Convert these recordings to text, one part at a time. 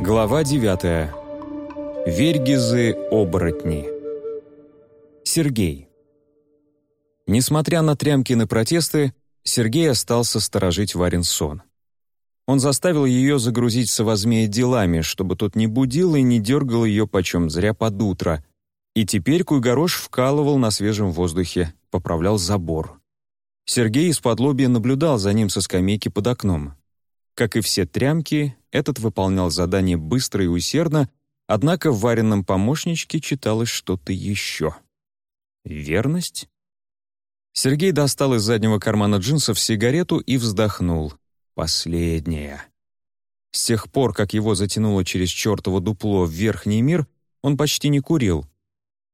Глава 9. Вергизы-оборотни. Сергей. Несмотря на Трямкины протесты, Сергей остался сторожить Варин сон. Он заставил ее загрузить совозмея делами, чтобы тот не будил и не дергал ее почем зря под утро. И теперь Куйгорош вкалывал на свежем воздухе, поправлял забор. Сергей из-под лобья наблюдал за ним со скамейки под окном. Как и все трямки, этот выполнял задание быстро и усердно, однако в вареном помощничке читалось что-то еще. Верность? Сергей достал из заднего кармана джинсов сигарету и вздохнул. Последняя. С тех пор, как его затянуло через чертово дупло в верхний мир, он почти не курил.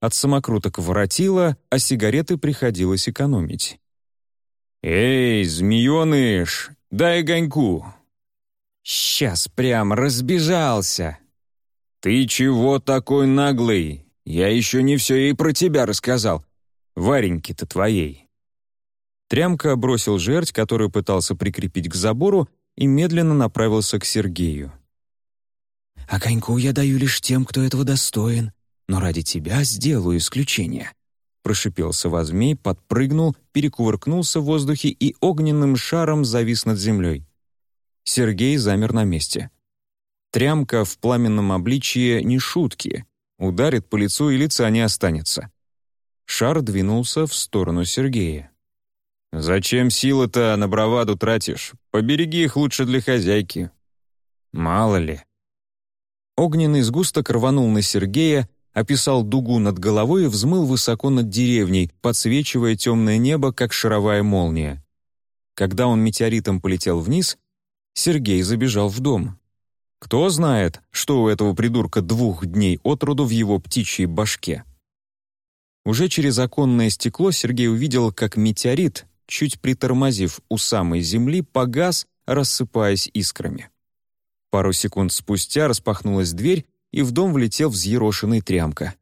От самокруток воротило, а сигареты приходилось экономить. «Эй, змеёныш, дай огоньку!» Сейчас прям разбежался. Ты чего такой наглый? Я еще не все и про тебя рассказал. Вареньки-то твоей. Трямка бросил жерть, которую пытался прикрепить к забору, и медленно направился к Сергею. «Огоньку я даю лишь тем, кто этого достоин, но ради тебя сделаю исключение», прошипелся возмей, подпрыгнул, перекувыркнулся в воздухе и огненным шаром завис над землей. Сергей замер на месте. Трямка в пламенном обличье не шутки. Ударит по лицу и лица не останется. Шар двинулся в сторону Сергея. «Зачем силы-то на браваду тратишь? Побереги их лучше для хозяйки». «Мало ли». Огненный сгусток рванул на Сергея, описал дугу над головой и взмыл высоко над деревней, подсвечивая темное небо, как шаровая молния. Когда он метеоритом полетел вниз, Сергей забежал в дом. Кто знает, что у этого придурка двух дней от роду в его птичьей башке. Уже через оконное стекло Сергей увидел, как метеорит, чуть притормозив у самой земли, погас, рассыпаясь искрами. Пару секунд спустя распахнулась дверь, и в дом влетел взъерошенный трямка.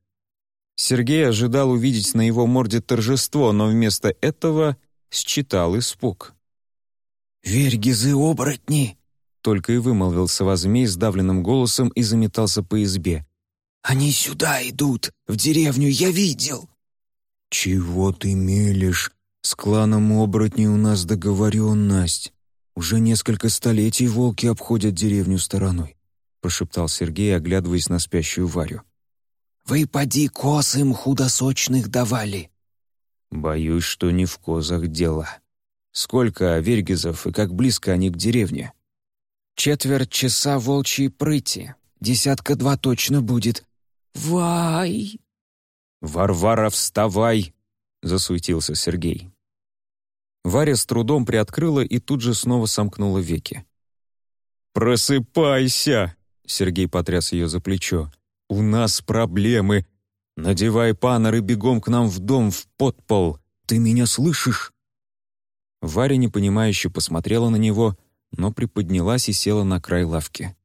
Сергей ожидал увидеть на его морде торжество, но вместо этого считал испуг. «Вергизы-оборотни!» Только и вымолвился возмей сдавленным голосом и заметался по избе. «Они сюда идут, в деревню, я видел!» «Чего ты мелешь? С кланом оборотней у нас договоренность. Уже несколько столетий волки обходят деревню стороной», прошептал Сергей, оглядываясь на спящую Варю. «Вы поди коз им худосочных давали». «Боюсь, что не в козах дело», Сколько вергизов и как близко они к деревне? Четверть часа волчьей прыти. Десятка два точно будет. Вай! «Варвара, вставай!» — засуетился Сергей. Варя с трудом приоткрыла и тут же снова сомкнула веки. «Просыпайся!» — Сергей потряс ее за плечо. «У нас проблемы. Надевай паноры бегом к нам в дом, в подпол. Ты меня слышишь?» Варя непонимающе посмотрела на него, но приподнялась и села на край лавки.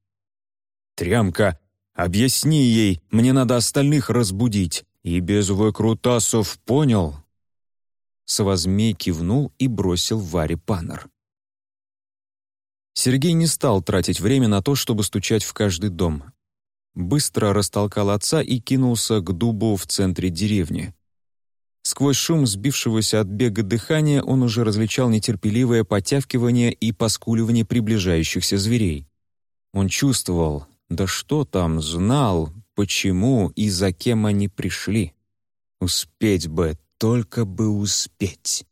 «Трямка, объясни ей, мне надо остальных разбудить, и без выкрутасов понял?» Совозмей кивнул и бросил Варе панор. Сергей не стал тратить время на то, чтобы стучать в каждый дом. Быстро растолкал отца и кинулся к дубу в центре деревни. Сквозь шум сбившегося от бега дыхания он уже различал нетерпеливое потявкивание и поскуливание приближающихся зверей. Он чувствовал, да что там, знал, почему и за кем они пришли. Успеть бы, только бы успеть.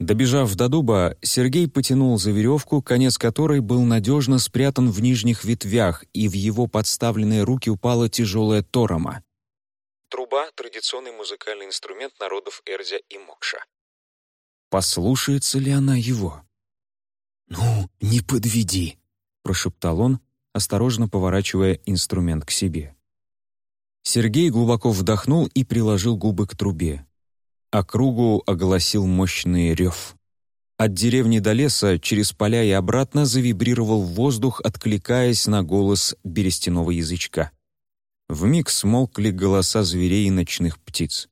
Добежав до дуба, Сергей потянул за веревку, конец которой был надежно спрятан в нижних ветвях, и в его подставленные руки упала тяжелая торома. Труба — традиционный музыкальный инструмент народов Эрзя и Мокша. Послушается ли она его? «Ну, не подведи», — прошептал он, осторожно поворачивая инструмент к себе. Сергей глубоко вдохнул и приложил губы к трубе. Округу огласил мощный рев. От деревни до леса, через поля и обратно завибрировал воздух, откликаясь на голос берестяного язычка. Вмиг смолкли голоса зверей и ночных птиц.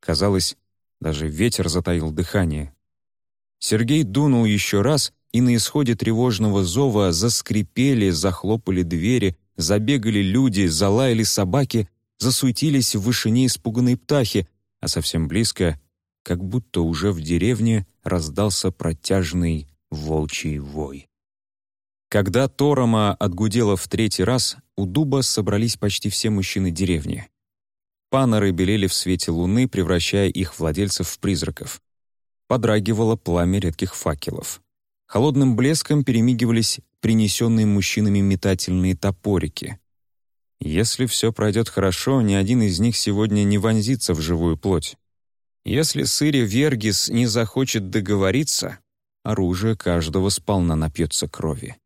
Казалось, даже ветер затаил дыхание. Сергей дунул еще раз, и на исходе тревожного зова заскрипели, захлопали двери, забегали люди, залаяли собаки, засуетились в вышине испуганные птахи, а совсем близко, как будто уже в деревне, раздался протяжный волчий вой. Когда Торома отгудела в третий раз, у дуба собрались почти все мужчины деревни. Паноры белели в свете луны, превращая их владельцев в призраков. Подрагивало пламя редких факелов. Холодным блеском перемигивались принесенные мужчинами метательные топорики. Если все пройдет хорошо, ни один из них сегодня не вонзится в живую плоть. Если Сыри Вергис не захочет договориться, оружие каждого сполна напьется крови.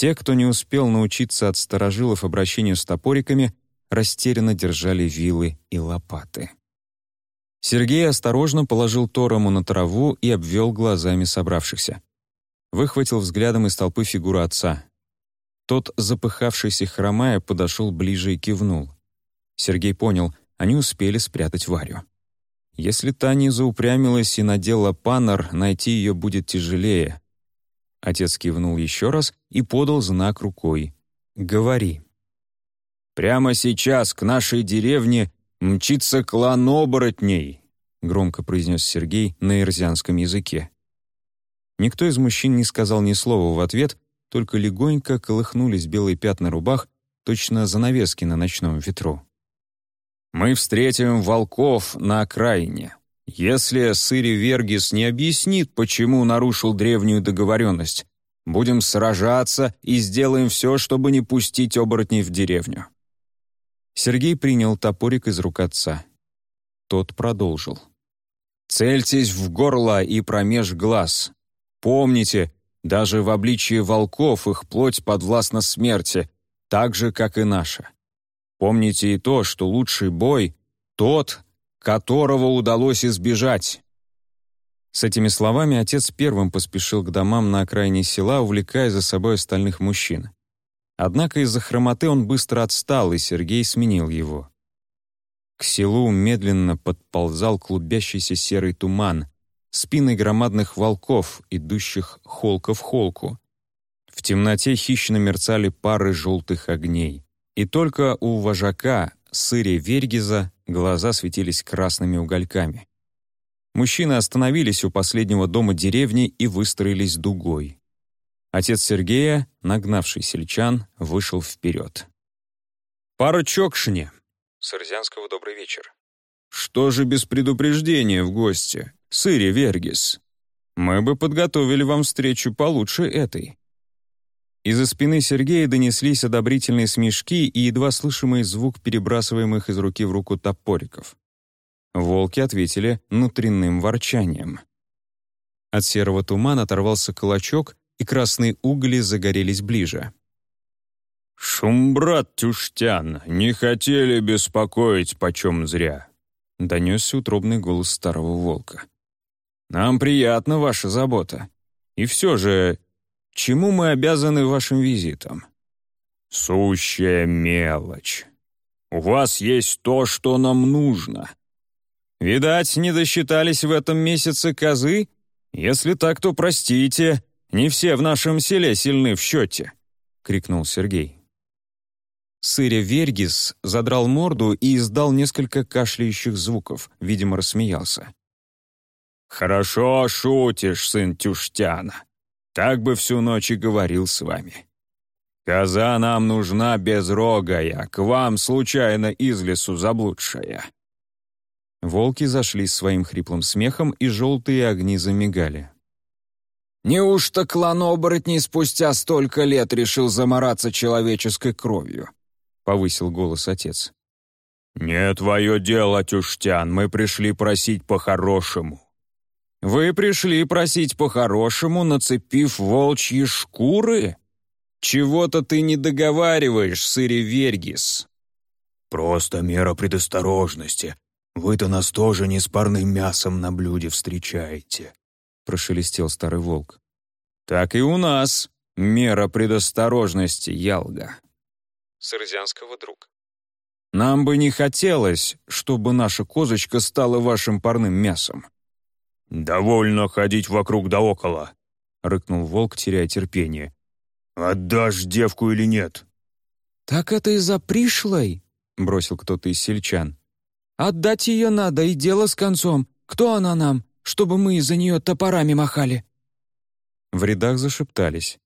Те, кто не успел научиться от старожилов обращению с топориками, растерянно держали вилы и лопаты. Сергей осторожно положил Торому на траву и обвел глазами собравшихся. Выхватил взглядом из толпы фигуру отца. Тот, запыхавшийся хромая, подошел ближе и кивнул. Сергей понял, они успели спрятать Варю. Если та не заупрямилась и надела панор, найти ее будет тяжелее. Отец кивнул еще раз и подал знак рукой. «Говори». «Прямо сейчас к нашей деревне мчится клан оборотней», громко произнес Сергей на ирзианском языке. Никто из мужчин не сказал ни слова в ответ, только легонько колыхнулись белые пятна рубах, точно занавески на ночном ветру. «Мы встретим волков на окраине. Если Сыри Вергис не объяснит, почему нарушил древнюю договоренность, будем сражаться и сделаем все, чтобы не пустить оборотней в деревню. Сергей принял топорик из рук отца. Тот продолжил. «Цельтесь в горло и промеж глаз. Помните, даже в обличии волков их плоть подвластна смерти, так же, как и наша. Помните и то, что лучший бой — тот, которого удалось избежать». С этими словами отец первым поспешил к домам на окраине села, увлекая за собой остальных мужчин. Однако из-за хромоты он быстро отстал, и Сергей сменил его. К селу медленно подползал клубящийся серый туман, спины громадных волков, идущих холка в холку. В темноте хищно мерцали пары желтых огней. И только у вожака, сыре Вергиза, глаза светились красными угольками. Мужчины остановились у последнего дома деревни и выстроились дугой. Отец Сергея, нагнавший сельчан, вышел вперед. «Пара чокшни!» С Ирзянского добрый вечер. «Что же без предупреждения в гости? Сыри Вергис. Мы бы подготовили вам встречу получше этой». Из-за спины Сергея донеслись одобрительные смешки и едва слышимый звук перебрасываемых из руки в руку топориков. Волки ответили внутренним ворчанием. От серого тумана оторвался колочок, и красные угли загорелись ближе. «Шум, брат Тюштян, не хотели беспокоить почем зря», — донесся утробный голос старого волка. «Нам приятна ваша забота. И все же, чему мы обязаны вашим визитом?» «Сущая мелочь. У вас есть то, что нам нужно». «Видать, не досчитались в этом месяце козы? Если так, то простите, не все в нашем селе сильны в счете», — крикнул Сергей. Сыря Вергис задрал морду и издал несколько кашляющих звуков, видимо, рассмеялся. «Хорошо шутишь, сын Тюштяна. Так бы всю ночь и говорил с вами. Коза нам нужна безрогая, к вам случайно из лесу заблудшая». Волки зашли своим хриплым смехом, и желтые огни замигали. Неужто клан оборотней спустя столько лет решил замораться человеческой кровью?» — повысил голос отец. «Не твое дело, Тюштян, мы пришли просить по-хорошему». «Вы пришли просить по-хорошему, нацепив волчьи шкуры? Чего-то ты не договариваешь, Сыри Вергис». «Просто мера предосторожности. Вы-то нас тоже не с парным мясом на блюде встречаете», — прошелестел старый волк. «Так и у нас мера предосторожности, Ялга». С Ирзианского друг. «Нам бы не хотелось, чтобы наша козочка стала вашим парным мясом». «Довольно ходить вокруг да около», — рыкнул волк, теряя терпение. «Отдашь девку или нет?» «Так это из-за пришлой?» — бросил кто-то из сельчан. «Отдать ее надо, и дело с концом. Кто она нам, чтобы мы из-за нее топорами махали?» В рядах зашептались.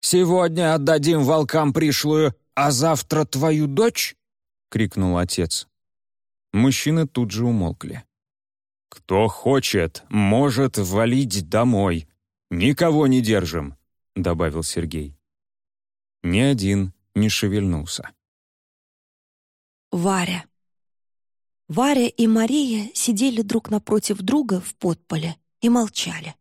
«Сегодня отдадим волкам пришлую, а завтра твою дочь?» — крикнул отец. Мужчины тут же умолкли. «Кто хочет, может валить домой. Никого не держим», — добавил Сергей. Ни один не шевельнулся. Варя. Варя и Мария сидели друг напротив друга в подполе и молчали.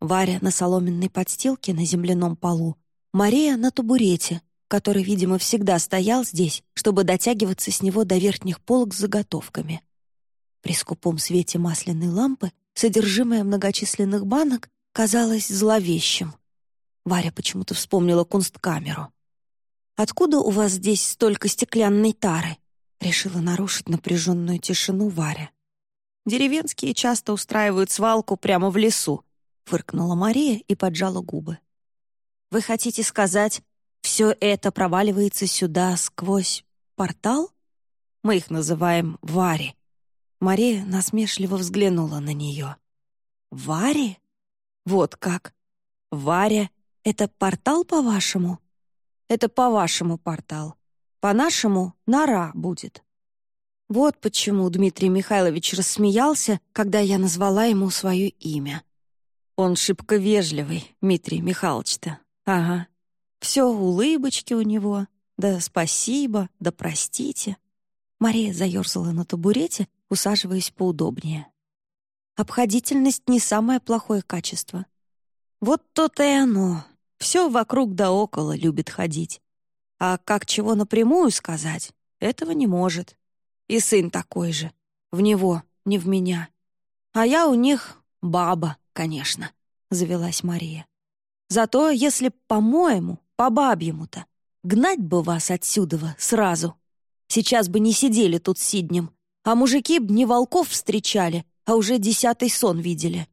Варя на соломенной подстилке на земляном полу, Мария на табурете, который, видимо, всегда стоял здесь, чтобы дотягиваться с него до верхних полок с заготовками. При скупом свете масляной лампы содержимое многочисленных банок казалось зловещим. Варя почему-то вспомнила кунсткамеру. «Откуда у вас здесь столько стеклянной тары?» Решила нарушить напряженную тишину Варя. «Деревенские часто устраивают свалку прямо в лесу», — фыркнула Мария и поджала губы. «Вы хотите сказать, все это проваливается сюда сквозь портал? Мы их называем Вари». Мария насмешливо взглянула на нее. «Вари? Вот как? Варя — это портал, по-вашему?» «Это по-вашему портал. По-нашему нора будет». Вот почему Дмитрий Михайлович рассмеялся, когда я назвала ему свое имя. Он шибко вежливый, Дмитрий Михайлович-то. Ага. Все улыбочки у него. Да спасибо, да простите. Мария заерзала на табурете, усаживаясь поудобнее. Обходительность не самое плохое качество. Вот то-то и оно. Все вокруг да около любит ходить. А как чего напрямую сказать, этого не может. И сын такой же. В него, не в меня. А я у них баба, конечно, завелась Мария. Зато если по-моему, по-бабьему-то, гнать бы вас отсюда сразу. Сейчас бы не сидели тут сиднем, а мужики б не волков встречали, а уже десятый сон видели.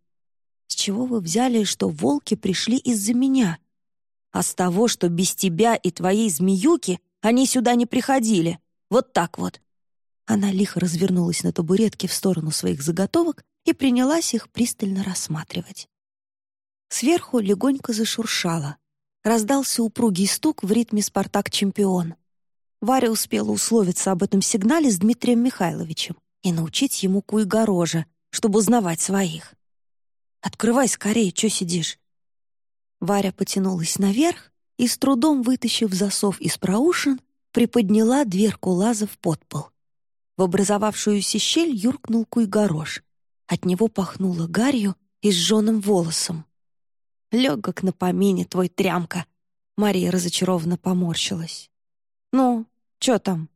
С чего вы взяли, что волки пришли из-за меня? А с того, что без тебя и твоей змеюки они сюда не приходили. Вот так вот». Она лихо развернулась на табуретке в сторону своих заготовок и принялась их пристально рассматривать. Сверху легонько зашуршало. Раздался упругий стук в ритме «Спартак-чемпион». Варя успела условиться об этом сигнале с Дмитрием Михайловичем и научить ему куйгорожа, чтобы узнавать своих. «Открывай скорее, что сидишь?» Варя потянулась наверх и, с трудом вытащив засов из проушин, приподняла дверку лаза в подпол. В образовавшуюся щель юркнул куйгорош. От него пахнуло гарью и сжёным волосом. «Легок на помине твой трямка!» Мария разочарованно поморщилась. «Ну, чё там?»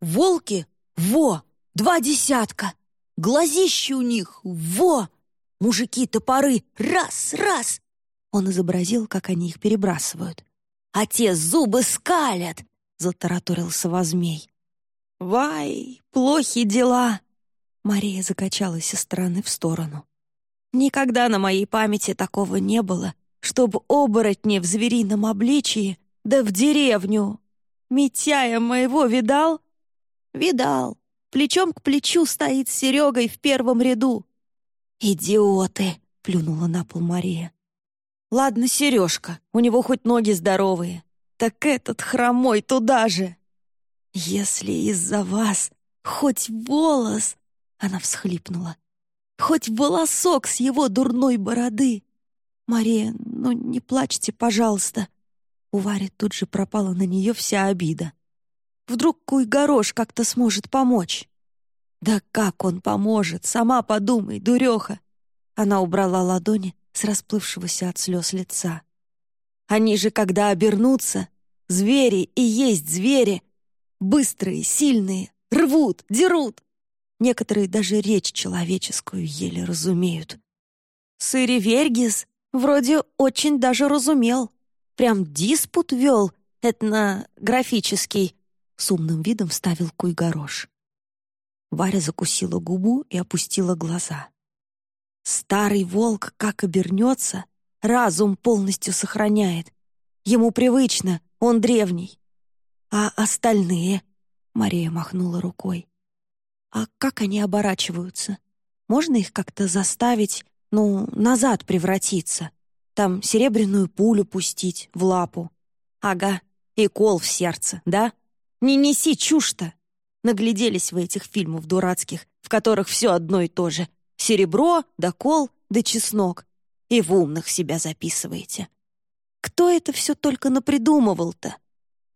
«Волки? Во! Два десятка! Глазищи у них! Во! Мужики топоры! Раз, раз! Он изобразил, как они их перебрасывают. «А те зубы скалят!» — затараторил совозмей. «Вай, плохи дела!» Мария закачалась из стороны в сторону. «Никогда на моей памяти такого не было, чтобы оборотни в зверином обличии, да в деревню. Митяя моего видал?» «Видал. Плечом к плечу стоит с Серегой в первом ряду». «Идиоты!» — плюнула на пол Мария. Ладно, Сережка, у него хоть ноги здоровые. Так этот хромой туда же. Если из-за вас хоть волос, она всхлипнула, хоть волосок с его дурной бороды. Мария, ну не плачьте, пожалуйста. У Вари тут же пропала на нее вся обида. Вдруг Куй-Горош как-то сможет помочь. Да как он поможет, сама подумай, дуреха. Она убрала ладони, с расплывшегося от слез лица. «Они же, когда обернутся, звери и есть звери, быстрые, сильные, рвут, дерут. Некоторые даже речь человеческую еле разумеют. Сыри Вергис вроде очень даже разумел. Прям диспут вел, этнографический, с умным видом вставил Куйгорош. Варя закусила губу и опустила глаза. Старый волк, как обернется, разум полностью сохраняет. Ему привычно, он древний. «А остальные?» — Мария махнула рукой. «А как они оборачиваются? Можно их как-то заставить, ну, назад превратиться? Там серебряную пулю пустить в лапу? Ага, и кол в сердце, да? Не неси чушь-то!» Нагляделись вы этих фильмов дурацких, в которых все одно и то же. Серебро, да кол, да чеснок. И в умных себя записываете. Кто это все только напридумывал-то?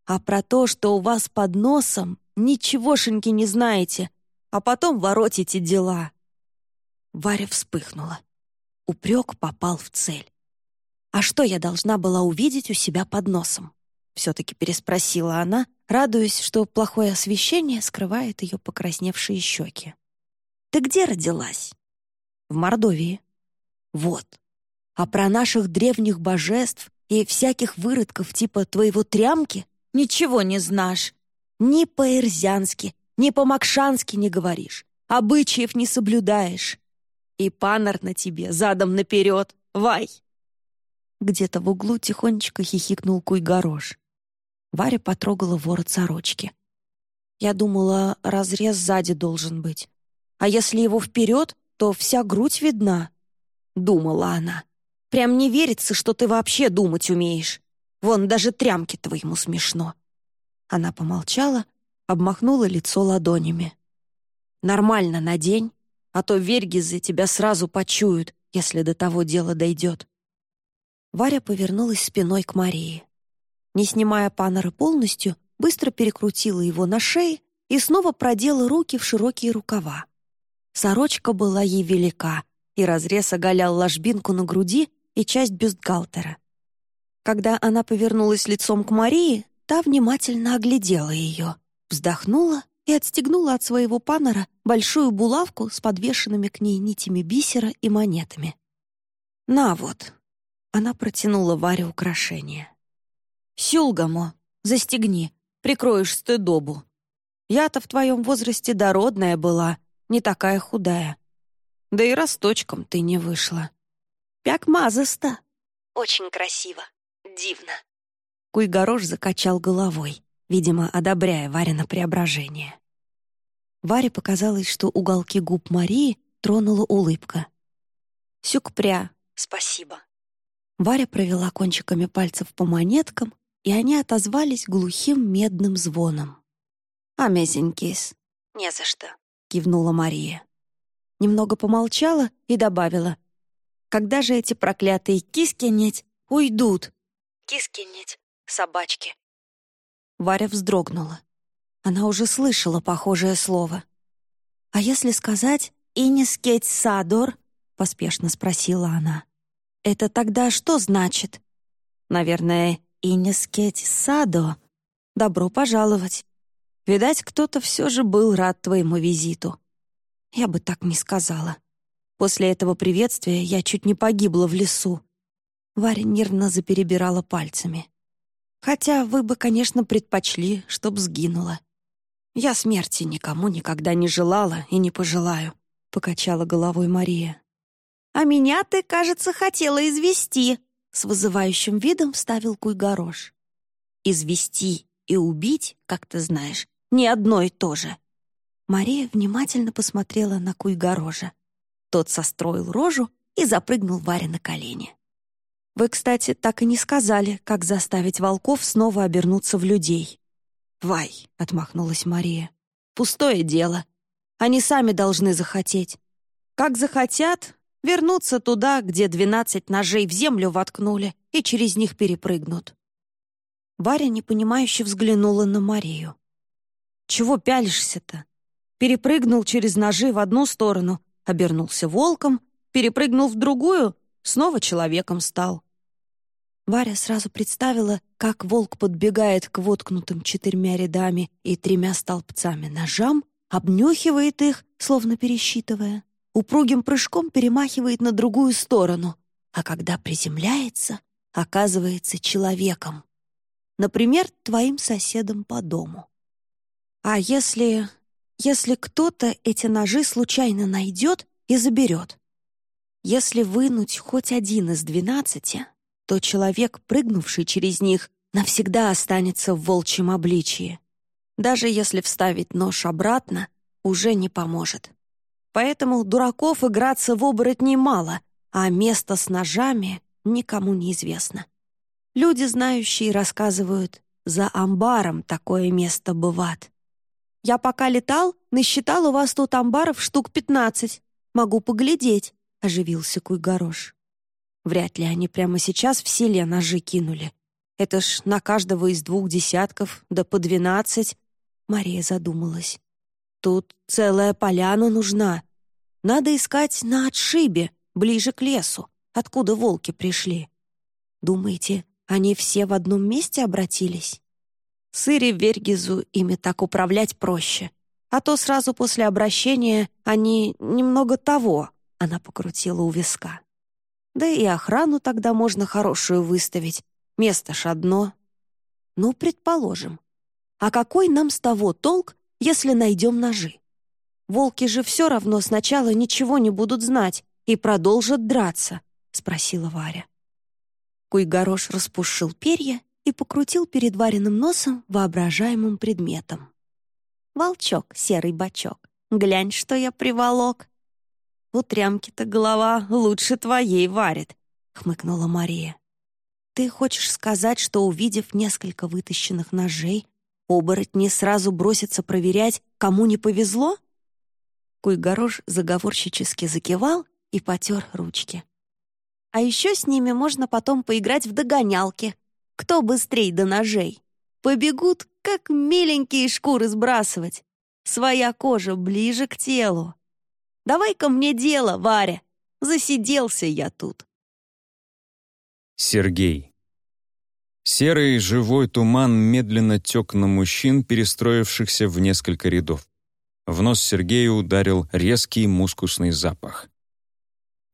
А про то, что у вас под носом, ничегошеньки не знаете, а потом воротите дела. Варя вспыхнула. Упрек попал в цель. А что я должна была увидеть у себя под носом? Все-таки переспросила она, радуясь, что плохое освещение скрывает ее покрасневшие щеки. «Ты где родилась?» «В Мордовии». «Вот. А про наших древних божеств и всяких выродков типа твоего трямки ничего не знаешь. Ни по-эрзянски, ни по-макшански не говоришь. Обычаев не соблюдаешь. И панор на тебе, задом наперед. Вай!» Где-то в углу тихонечко хихикнул Куйгорош. Варя потрогала ворот сорочки. Я думала, разрез сзади должен быть. А если его вперед, то вся грудь видна. Думала она. Прям не верится, что ты вообще думать умеешь. Вон даже трямки твоему смешно. Она помолчала, обмахнула лицо ладонями. Нормально надень, а то Вергизы тебя сразу почуют, если до того дела дойдет. Варя повернулась спиной к Марии не снимая панора полностью, быстро перекрутила его на шее и снова продела руки в широкие рукава. Сорочка была ей велика, и разрез оголял ложбинку на груди и часть бюстгальтера. Когда она повернулась лицом к Марии, та внимательно оглядела ее, вздохнула и отстегнула от своего панора большую булавку с подвешенными к ней нитями бисера и монетами. «На вот!» Она протянула Варе украшение. «Сюлгамо, застегни, прикроешь стыдобу. Я-то в твоем возрасте дородная была, не такая худая. Да и росточком ты не вышла. Пяк мазыста. Очень красиво, дивно». Куйгорош закачал головой, видимо, одобряя Варина преображение. Варе показалось, что уголки губ Марии тронула улыбка. «Сюкпря, спасибо». Варя провела кончиками пальцев по монеткам, и они отозвались глухим медным звоном. «Amazing kiss». «Не за что», — кивнула Мария. Немного помолчала и добавила. «Когда же эти проклятые кискинеть уйдут?» «Кискинеть, собачки». Варя вздрогнула. Она уже слышала похожее слово. «А если сказать «инискеть садор»?» — поспешно спросила она. «Это тогда что значит?» «Наверное, Инескеть Садо, добро пожаловать. Видать, кто-то все же был рад твоему визиту. Я бы так не сказала. После этого приветствия я чуть не погибла в лесу. Варя нервно заперебирала пальцами. Хотя вы бы, конечно, предпочли, чтоб сгинула. Я смерти никому никогда не желала и не пожелаю, — покачала головой Мария. «А меня ты, кажется, хотела извести», с вызывающим видом вставил Куйгорош. «Извести и убить, как ты знаешь, не одно и то же». Мария внимательно посмотрела на Куйгорожа. Тот состроил рожу и запрыгнул Варе на колени. «Вы, кстати, так и не сказали, как заставить волков снова обернуться в людей». «Вай», — отмахнулась Мария, — «пустое дело. Они сами должны захотеть. Как захотят, вернуться туда, где двенадцать ножей в землю воткнули и через них перепрыгнут. Варя непонимающе взглянула на Марию. «Чего пялишься-то? Перепрыгнул через ножи в одну сторону, обернулся волком, перепрыгнул в другую, снова человеком стал». Варя сразу представила, как волк подбегает к воткнутым четырьмя рядами и тремя столбцами ножам, обнюхивает их, словно пересчитывая, упругим прыжком перемахивает на другую сторону, а когда приземляется, оказывается человеком. Например, твоим соседом по дому. А если... если кто-то эти ножи случайно найдет и заберет? Если вынуть хоть один из двенадцати, то человек, прыгнувший через них, навсегда останется в волчьем обличии. Даже если вставить нож обратно, уже не поможет. Поэтому дураков играться в оборотней мало, а место с ножами никому не известно. Люди, знающие, рассказывают, за амбаром такое место бывает. Я пока летал, насчитал у вас тут амбаров штук пятнадцать. Могу поглядеть», — оживился Куйгорош. Вряд ли они прямо сейчас в селе ножи кинули. Это ж на каждого из двух десятков, да по двенадцать. Мария задумалась. Тут целая поляна нужна. Надо искать на отшибе, ближе к лесу, откуда волки пришли. Думаете, они все в одном месте обратились? Сыре Вергизу ими так управлять проще. А то сразу после обращения они немного того, она покрутила у виска. Да и охрану тогда можно хорошую выставить. Место ж одно. Ну, предположим. А какой нам с того толк, если найдем ножи? Волки же все равно сначала ничего не будут знать и продолжат драться, спросила Варя. Куйгорош распушил перья и покрутил перед вареным носом воображаемым предметом. «Волчок, серый бачок, глянь, что я приволок!» «У трямки-то голова лучше твоей варит», — хмыкнула Мария. «Ты хочешь сказать, что, увидев несколько вытащенных ножей, оборотни сразу бросятся проверять, кому не повезло?» Куйгорош заговорщически закивал и потер ручки. «А еще с ними можно потом поиграть в догонялки. Кто быстрей до ножей? Побегут, как миленькие шкуры сбрасывать. Своя кожа ближе к телу. Давай-ка мне дело, Варя. Засиделся я тут. Сергей. Серый живой туман медленно тек на мужчин, перестроившихся в несколько рядов. В нос Сергею ударил резкий мускусный запах.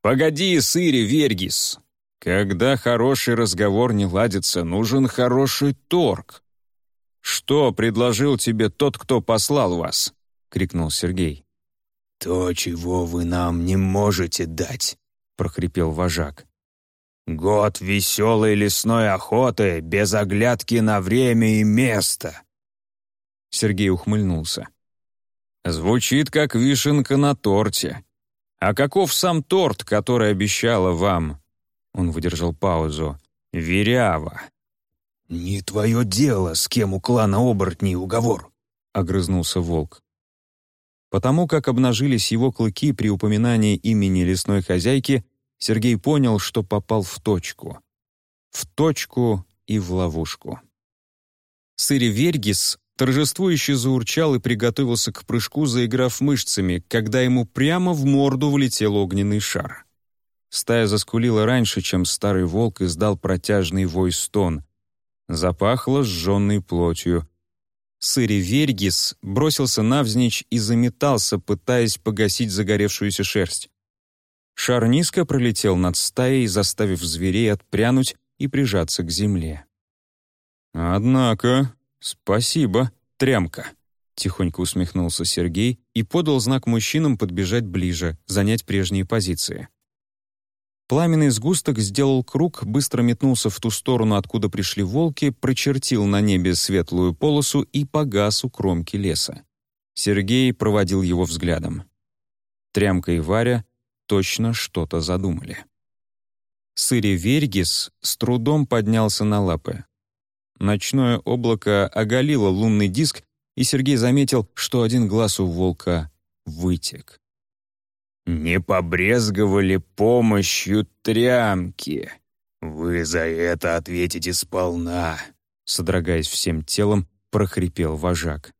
«Погоди, сыри, Вергис! Когда хороший разговор не ладится, нужен хороший торг!» «Что предложил тебе тот, кто послал вас?» — крикнул Сергей. «То, чего вы нам не можете дать», — прохрипел вожак. «Год веселой лесной охоты, без оглядки на время и место». Сергей ухмыльнулся. «Звучит, как вишенка на торте. А каков сам торт, который обещала вам?» Он выдержал паузу. «Верява». «Не твое дело, с кем у клана оборотней уговор», — огрызнулся волк. Потому как обнажились его клыки при упоминании имени лесной хозяйки, Сергей понял, что попал в точку. В точку и в ловушку. Сыри Вергис торжествующе заурчал и приготовился к прыжку, заиграв мышцами, когда ему прямо в морду влетел огненный шар. Стая заскулила раньше, чем старый волк издал протяжный вой-стон. Запахло сжженной плотью. Сыри Вергис бросился навзничь и заметался, пытаясь погасить загоревшуюся шерсть. Шар низко пролетел над стаей, заставив зверей отпрянуть и прижаться к земле. «Однако, спасибо, трямка», — тихонько усмехнулся Сергей и подал знак мужчинам подбежать ближе, занять прежние позиции. Пламенный сгусток сделал круг, быстро метнулся в ту сторону, откуда пришли волки, прочертил на небе светлую полосу и погас у кромки леса. Сергей проводил его взглядом. Трямка и Варя точно что-то задумали. Сыри Вергис с трудом поднялся на лапы. Ночное облако оголило лунный диск, и Сергей заметил, что один глаз у волка вытек. «Не побрезговали помощью трямки. Вы за это ответите сполна», — содрогаясь всем телом, прохрипел вожак.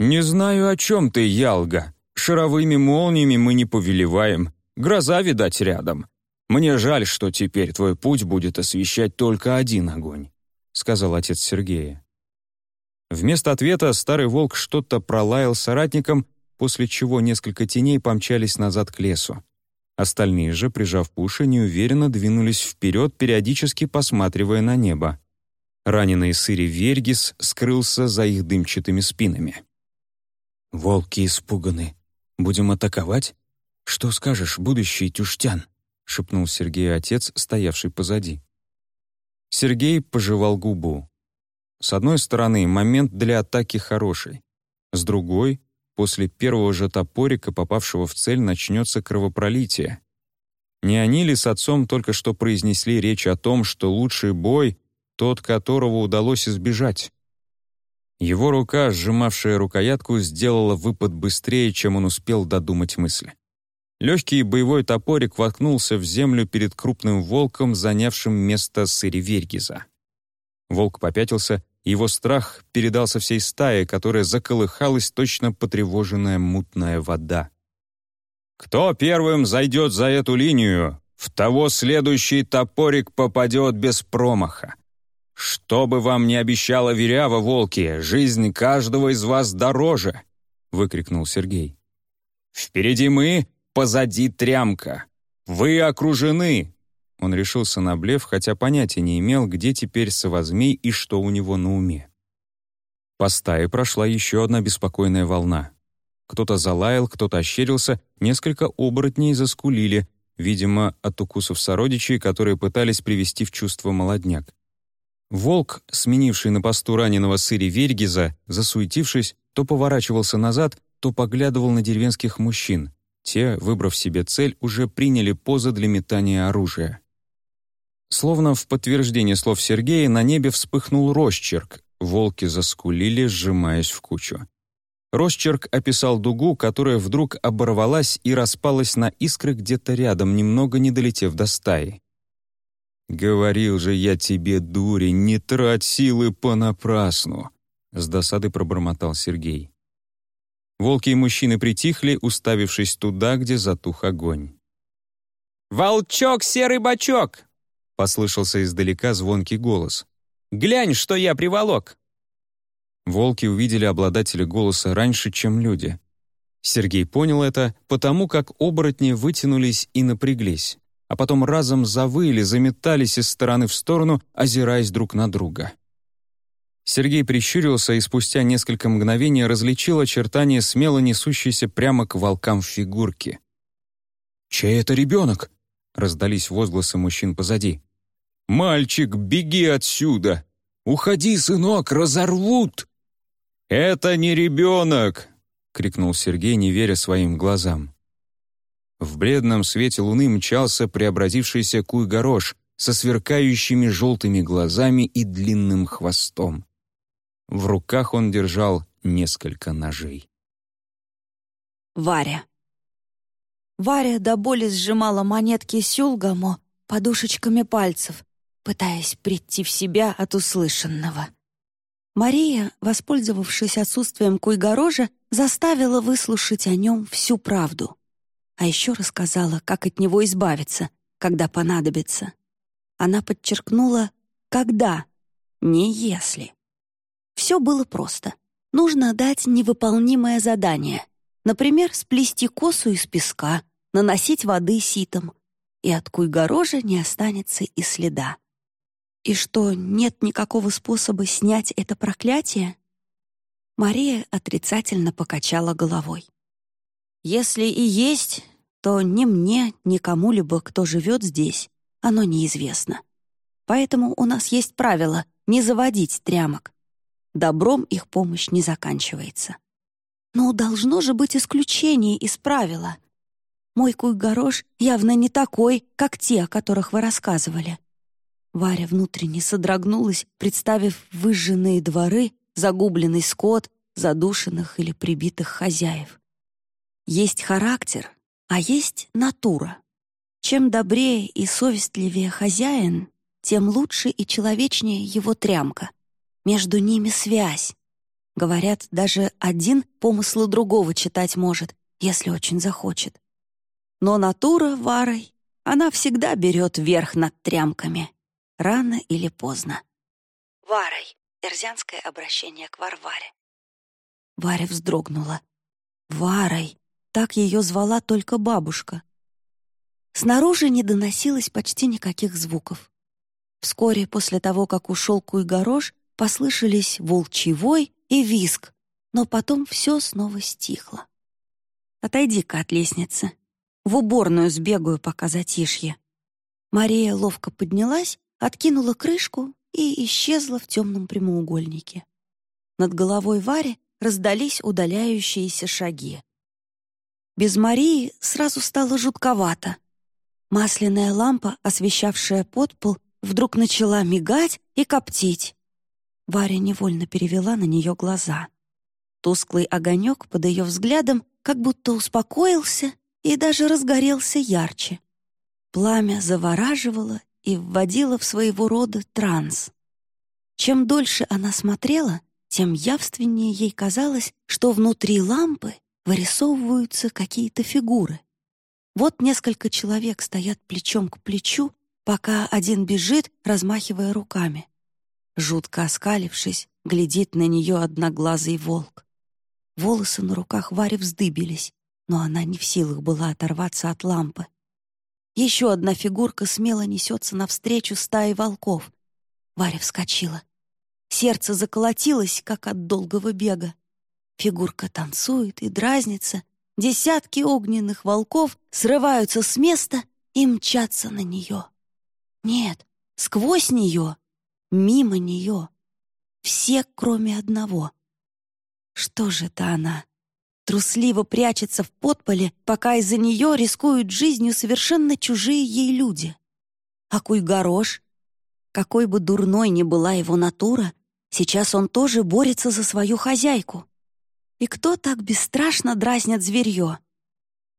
«Не знаю, о чем ты, Ялга. Шаровыми молниями мы не повелеваем. Гроза, видать, рядом. Мне жаль, что теперь твой путь будет освещать только один огонь», — сказал отец Сергея. Вместо ответа старый волк что-то пролаял соратникам, после чего несколько теней помчались назад к лесу. Остальные же, прижав уши, неуверенно двинулись вперед, периодически посматривая на небо. Раненый Сыри Вергис скрылся за их дымчатыми спинами. «Волки испуганы. Будем атаковать? Что скажешь, будущий Тюштян?» — шепнул Сергей отец, стоявший позади. Сергей пожевал губу. С одной стороны, момент для атаки хороший. С другой, после первого же топорика, попавшего в цель, начнется кровопролитие. Не они ли с отцом только что произнесли речь о том, что лучший бой — тот, которого удалось избежать? Его рука, сжимавшая рукоятку, сделала выпад быстрее, чем он успел додумать мысли. Легкий боевой топорик воткнулся в землю перед крупным волком, занявшим место сыри Вергиза. Волк попятился, и его страх передался всей стае, которая заколыхалась точно потревоженная мутная вода. «Кто первым зайдет за эту линию, в того следующий топорик попадет без промаха. Что бы вам ни обещала Верява, волки, жизнь каждого из вас дороже!» — выкрикнул Сергей. «Впереди мы, позади трямка. Вы окружены!» Он решился на блеф, хотя понятия не имел, где теперь Савозмей и что у него на уме. По стае прошла еще одна беспокойная волна. Кто-то залаял, кто-то ощерился, несколько оборотней заскулили, видимо, от укусов сородичей, которые пытались привести в чувство молодняк. Волк, сменивший на посту раненого сыри Вергиза, засуетившись, то поворачивался назад, то поглядывал на деревенских мужчин. Те, выбрав себе цель, уже приняли позы для метания оружия. Словно в подтверждение слов Сергея на небе вспыхнул росчерк, волки заскулили, сжимаясь в кучу. Росчерк описал дугу, которая вдруг оборвалась и распалась на искры где-то рядом, немного не долетев до стаи. «Говорил же я тебе, дурень, не трать силы понапрасну!» — с досады пробормотал Сергей. Волки и мужчины притихли, уставившись туда, где затух огонь. «Волчок, серый бачок!» — послышался издалека звонкий голос. «Глянь, что я приволок!» Волки увидели обладателя голоса раньше, чем люди. Сергей понял это, потому как оборотни вытянулись и напряглись а потом разом завыли, заметались из стороны в сторону, озираясь друг на друга. Сергей прищурился и спустя несколько мгновений различил очертания смело несущейся прямо к волкам фигурки. «Чей это ребенок?» — раздались возгласы мужчин позади. «Мальчик, беги отсюда! Уходи, сынок, разорвут!» «Это не ребенок!» — крикнул Сергей, не веря своим глазам. В бледном свете луны мчался преобразившийся куй-горош со сверкающими желтыми глазами и длинным хвостом. В руках он держал несколько ножей. Варя. Варя до боли сжимала монетки Сюлгамо подушечками пальцев, пытаясь прийти в себя от услышанного. Мария, воспользовавшись отсутствием Куйгорожа, заставила выслушать о нем всю правду. А еще рассказала, как от него избавиться, когда понадобится. Она подчеркнула «когда», не «если». Все было просто. Нужно дать невыполнимое задание. Например, сплести косу из песка, наносить воды ситом, и от куйгорожа не останется и следа. И что, нет никакого способа снять это проклятие? Мария отрицательно покачала головой. Если и есть, то ни мне, ни кому-либо, кто живет здесь, оно неизвестно. Поэтому у нас есть правило не заводить трямок. Добром их помощь не заканчивается. Но должно же быть исключение из правила. Мой куй-горош явно не такой, как те, о которых вы рассказывали. Варя внутренне содрогнулась, представив выжженные дворы, загубленный скот, задушенных или прибитых хозяев. Есть характер, а есть натура. Чем добрее и совестливее хозяин, тем лучше и человечнее его трямка. Между ними связь. Говорят, даже один помыслы другого читать может, если очень захочет. Но натура Варой, она всегда берет верх над трямками. Рано или поздно. Варой. Эрзянское обращение к Варваре. Варя вздрогнула. Варой. Так ее звала только бабушка. Снаружи не доносилось почти никаких звуков. Вскоре после того, как ушел Куйгорош, послышались волчий вой и виск, но потом все снова стихло. «Отойди-ка от лестницы. В уборную сбегаю, пока затишье». Мария ловко поднялась, откинула крышку и исчезла в темном прямоугольнике. Над головой Вари раздались удаляющиеся шаги. Без Марии сразу стало жутковато. Масляная лампа, освещавшая подпол, вдруг начала мигать и коптить. Варя невольно перевела на нее глаза. Тусклый огонек под ее взглядом как будто успокоился и даже разгорелся ярче. Пламя завораживало и вводило в своего рода транс. Чем дольше она смотрела, тем явственнее ей казалось, что внутри лампы вырисовываются какие-то фигуры. Вот несколько человек стоят плечом к плечу, пока один бежит, размахивая руками. Жутко оскалившись, глядит на нее одноглазый волк. Волосы на руках Вари вздыбились, но она не в силах была оторваться от лампы. Еще одна фигурка смело несется навстречу стае волков. Варя вскочила. Сердце заколотилось, как от долгого бега. Фигурка танцует и дразнится. Десятки огненных волков срываются с места и мчатся на нее. Нет, сквозь нее, мимо нее. Все, кроме одного. Что же это она? Трусливо прячется в подполе, пока из-за нее рискуют жизнью совершенно чужие ей люди. А Куйгорош? Какой бы дурной ни была его натура, сейчас он тоже борется за свою хозяйку. И кто так бесстрашно дразнит зверье?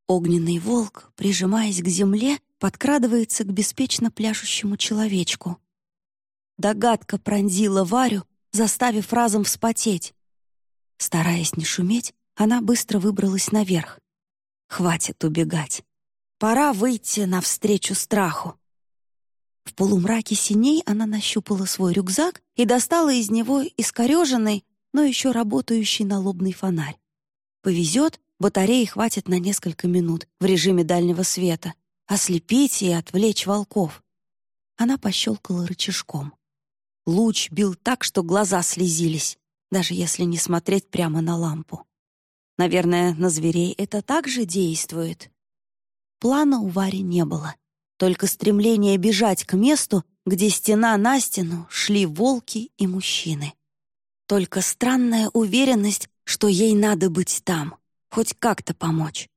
Огненный волк, прижимаясь к земле, подкрадывается к беспечно пляшущему человечку. Догадка пронзила Варю, заставив разом вспотеть. Стараясь не шуметь, она быстро выбралась наверх. Хватит убегать. Пора выйти навстречу страху. В полумраке синей она нащупала свой рюкзак и достала из него искореженный, но еще работающий налобный фонарь. Повезет, батареи хватит на несколько минут в режиме дальнего света, ослепить и отвлечь волков. Она пощелкала рычажком. Луч бил так, что глаза слезились, даже если не смотреть прямо на лампу. Наверное, на зверей это также действует. Плана у Вари не было. Только стремление бежать к месту, где стена на стену шли волки и мужчины. Только странная уверенность, что ей надо быть там, хоть как-то помочь.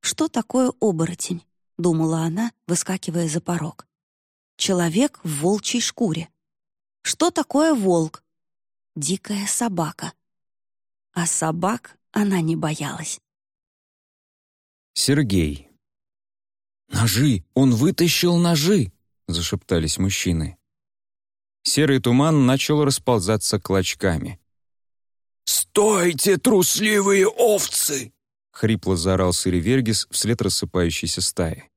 «Что такое оборотень?» — думала она, выскакивая за порог. «Человек в волчьей шкуре. Что такое волк?» «Дикая собака». А собак она не боялась. Сергей. «Ножи! Он вытащил ножи!» — зашептались мужчины. Серый туман начал расползаться клочками. «Стойте, трусливые овцы!» — хрипло заорал Сыревергис вслед рассыпающейся стаи.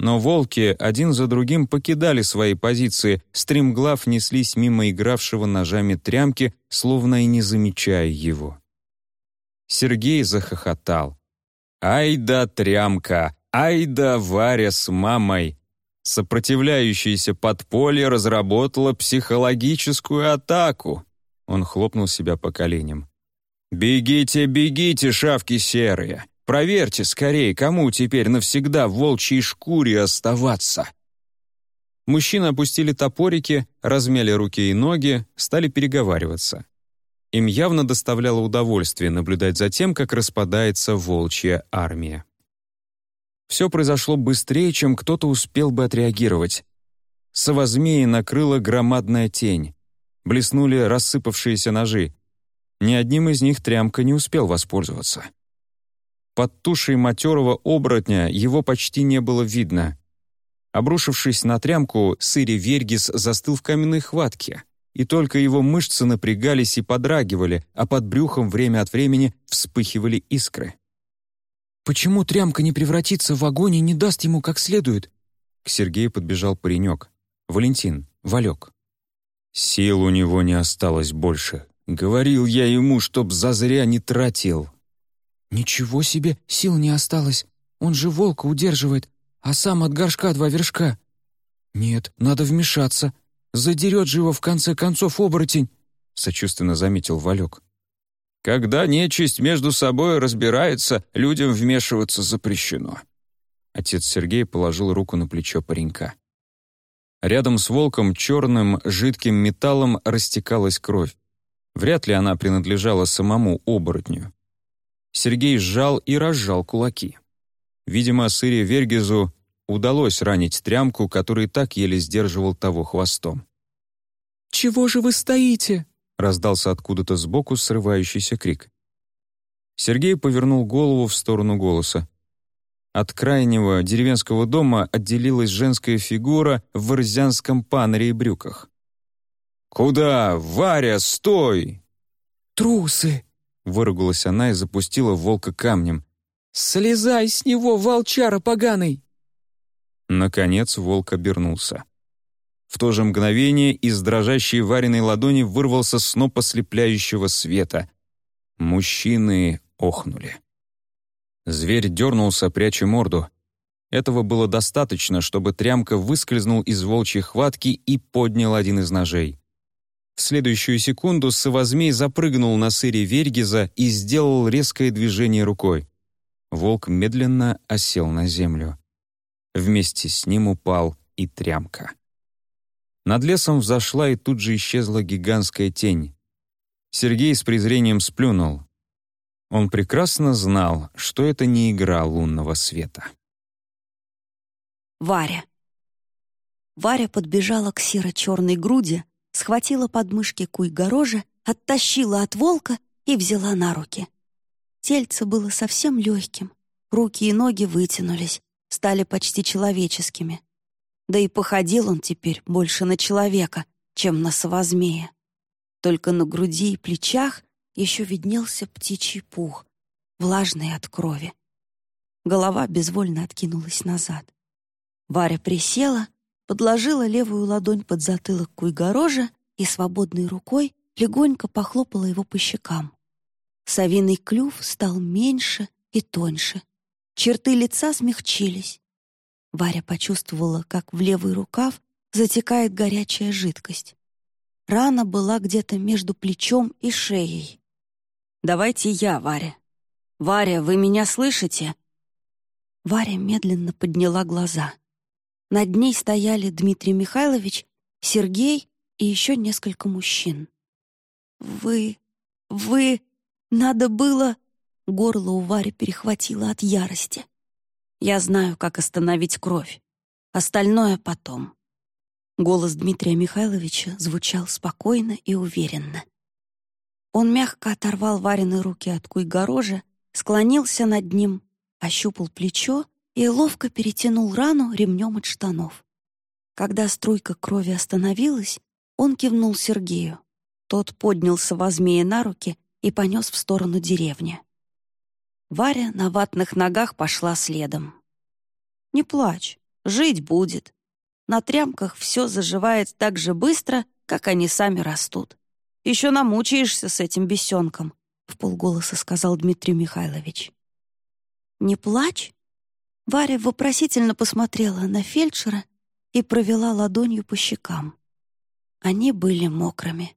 Но волки один за другим покидали свои позиции, стремглав неслись мимо игравшего ножами трямки, словно и не замечая его. Сергей захохотал. «Ай да трямка! Ай да Варя с мамой! Сопротивляющееся подполье разработало психологическую атаку. Он хлопнул себя по коленям. «Бегите, бегите, шавки серые! Проверьте скорее, кому теперь навсегда в волчьей шкуре оставаться!» Мужчины опустили топорики, размяли руки и ноги, стали переговариваться. Им явно доставляло удовольствие наблюдать за тем, как распадается волчья армия. Все произошло быстрее, чем кто-то успел бы отреагировать. Совозмеи накрыла громадная тень. Блеснули рассыпавшиеся ножи. Ни одним из них трямка не успел воспользоваться. Под тушей матерого оборотня его почти не было видно. Обрушившись на трямку, Сыри Вергис застыл в каменной хватке, и только его мышцы напрягались и подрагивали, а под брюхом время от времени вспыхивали искры. Почему трямка не превратится в огонь и не даст ему как следует?» К Сергею подбежал паренек. Валентин, Валек. Сил у него не осталось больше. Говорил я ему, чтоб зазря не тратил. «Ничего себе, сил не осталось. Он же волка удерживает, а сам от горшка два вершка. Нет, надо вмешаться. Задерет же его в конце концов оборотень», — сочувственно заметил Валек. Когда нечисть между собой разбирается, людям вмешиваться запрещено». Отец Сергей положил руку на плечо паренька. Рядом с волком черным жидким металлом растекалась кровь. Вряд ли она принадлежала самому оборотню. Сергей сжал и разжал кулаки. Видимо, Сыре Вергизу удалось ранить трямку, который так еле сдерживал того хвостом. «Чего же вы стоите?» — раздался откуда-то сбоку срывающийся крик. Сергей повернул голову в сторону голоса. От крайнего деревенского дома отделилась женская фигура в варзянском панере и брюках. «Куда? Варя, стой!» «Трусы!» — выругалась она и запустила волка камнем. «Слезай с него, волчара поганый!» Наконец волк обернулся. В то же мгновение из дрожащей вареной ладони вырвался сноп ослепляющего света. Мужчины охнули. Зверь дернулся, пряча морду. Этого было достаточно, чтобы трямка выскользнул из волчьей хватки и поднял один из ножей. В следующую секунду Савозмей запрыгнул на сыре Вергиза и сделал резкое движение рукой. Волк медленно осел на землю. Вместе с ним упал и трямка. Над лесом взошла и тут же исчезла гигантская тень. Сергей с презрением сплюнул. Он прекрасно знал, что это не игра лунного света. Варя. Варя подбежала к серо-черной груди, схватила подмышки куй-горожа, оттащила от волка и взяла на руки. Тельце было совсем легким, руки и ноги вытянулись, стали почти человеческими. Да и походил он теперь больше на человека, чем на совозмея. Только на груди и плечах еще виднелся птичий пух, влажный от крови. Голова безвольно откинулась назад. Варя присела, подложила левую ладонь под затылок Куйгорожа и свободной рукой легонько похлопала его по щекам. Совиный клюв стал меньше и тоньше. Черты лица смягчились. Варя почувствовала, как в левый рукав затекает горячая жидкость. Рана была где-то между плечом и шеей. «Давайте я, Варя. Варя, вы меня слышите?» Варя медленно подняла глаза. Над ней стояли Дмитрий Михайлович, Сергей и еще несколько мужчин. «Вы... вы... надо было...» Горло у Вари перехватило от ярости. «Я знаю, как остановить кровь. Остальное потом». Голос Дмитрия Михайловича звучал спокойно и уверенно. Он мягко оторвал Варины руки от куйгорожа, склонился над ним, ощупал плечо и ловко перетянул рану ремнем от штанов. Когда струйка крови остановилась, он кивнул Сергею. Тот поднялся во змея на руки и понес в сторону деревни. Варя на ватных ногах пошла следом. «Не плачь, жить будет. На трямках все заживает так же быстро, как они сами растут. Еще намучаешься с этим бесенком», — в полголоса сказал Дмитрий Михайлович. «Не плачь?» Варя вопросительно посмотрела на фельдшера и провела ладонью по щекам. Они были мокрыми.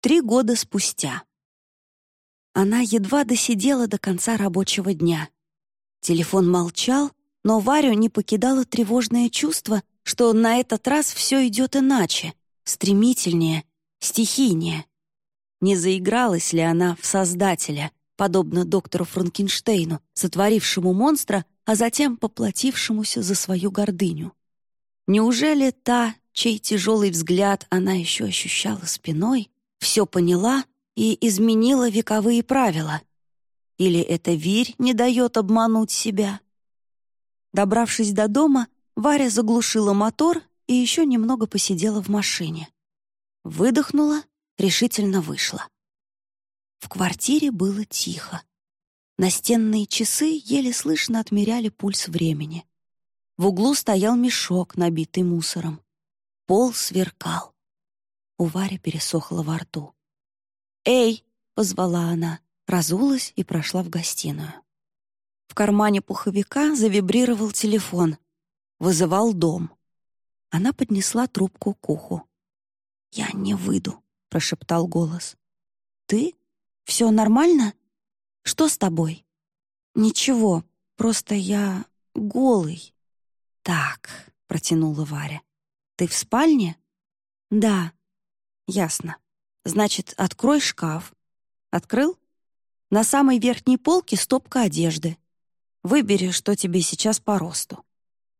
Три года спустя. Она едва досидела до конца рабочего дня. Телефон молчал, но Варю не покидало тревожное чувство, что на этот раз все идет иначе, стремительнее, стихийнее. Не заигралась ли она в Создателя, подобно доктору Франкенштейну, сотворившему монстра, а затем поплатившемуся за свою гордыню? Неужели та, чей тяжелый взгляд она еще ощущала спиной, все поняла и изменила вековые правила. Или это Вирь не дает обмануть себя? Добравшись до дома, Варя заглушила мотор и еще немного посидела в машине. Выдохнула, решительно вышла. В квартире было тихо. Настенные часы еле слышно отмеряли пульс времени. В углу стоял мешок, набитый мусором. Пол сверкал. У Вари пересохло во рту. «Эй!» — позвала она, разулась и прошла в гостиную. В кармане пуховика завибрировал телефон. Вызывал дом. Она поднесла трубку к уху. «Я не выйду», — прошептал голос. «Ты? Все нормально? Что с тобой?» «Ничего, просто я голый». «Так, протянула Варя. «Ты в спальне?» «Да». «Ясно. Значит, открой шкаф». «Открыл?» «На самой верхней полке стопка одежды. Выбери, что тебе сейчас по росту.